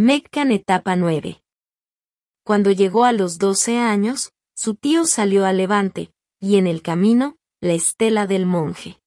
Meccan etapa 9. Cuando llegó a los 12 años, su tío salió a Levante, y en el camino, la estela del monje.